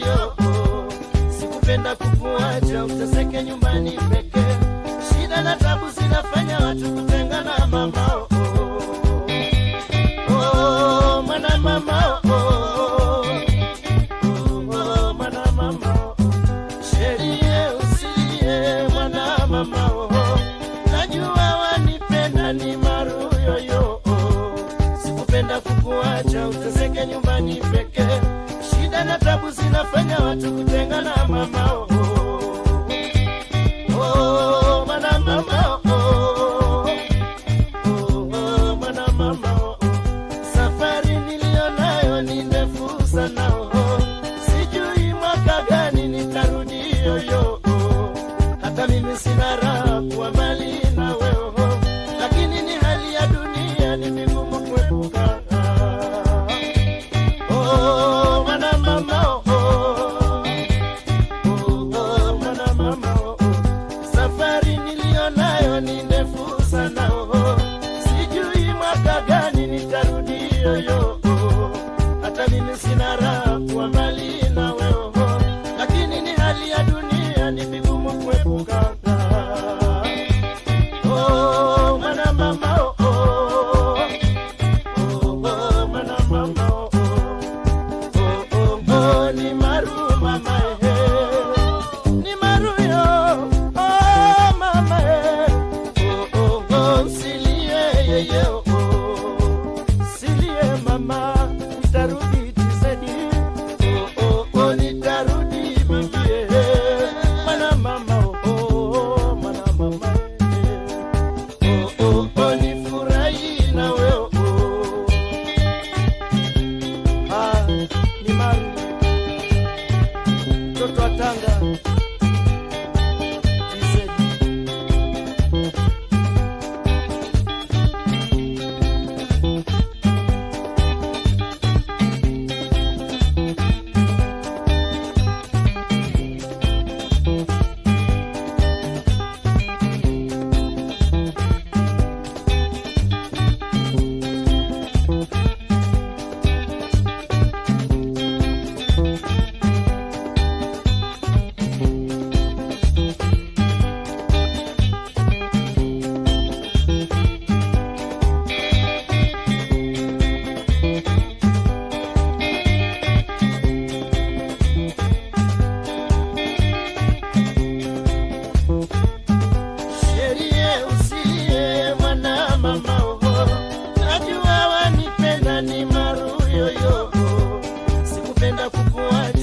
yako, sikupenda kukuacha uteseke nyumbani peke. Shida na tabu zinafanya watu kutengana mamao lo, lo.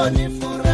money for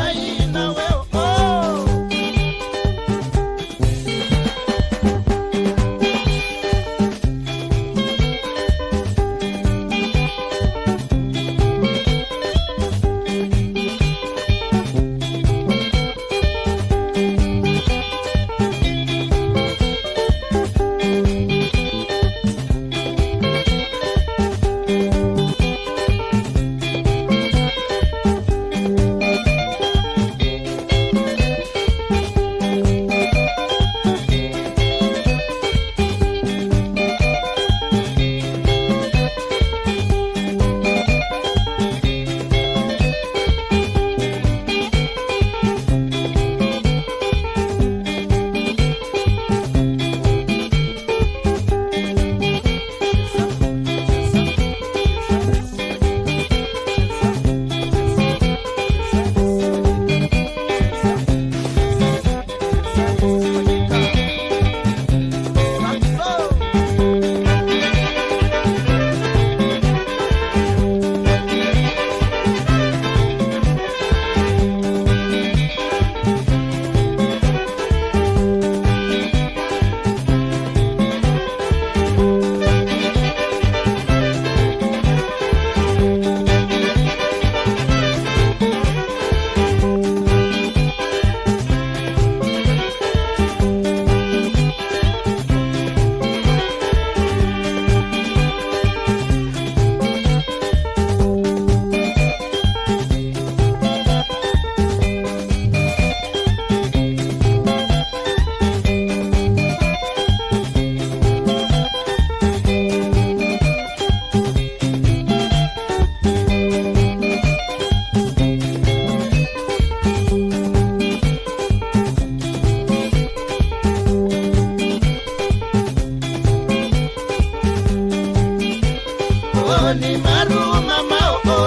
ni maru mama o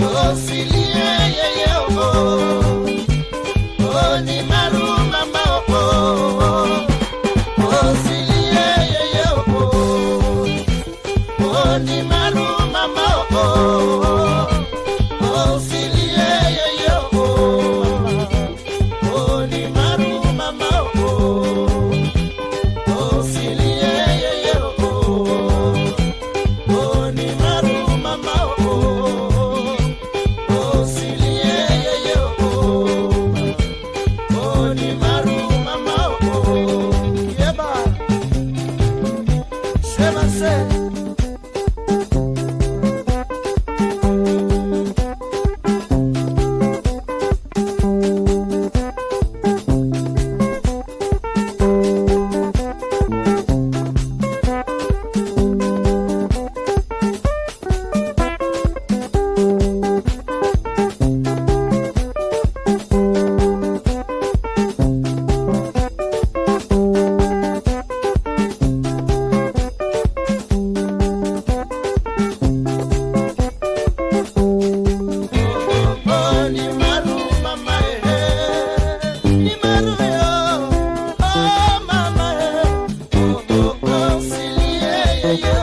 o oh, silia ye oh. Oh, ni maru mama ye ni maru mama Thank you.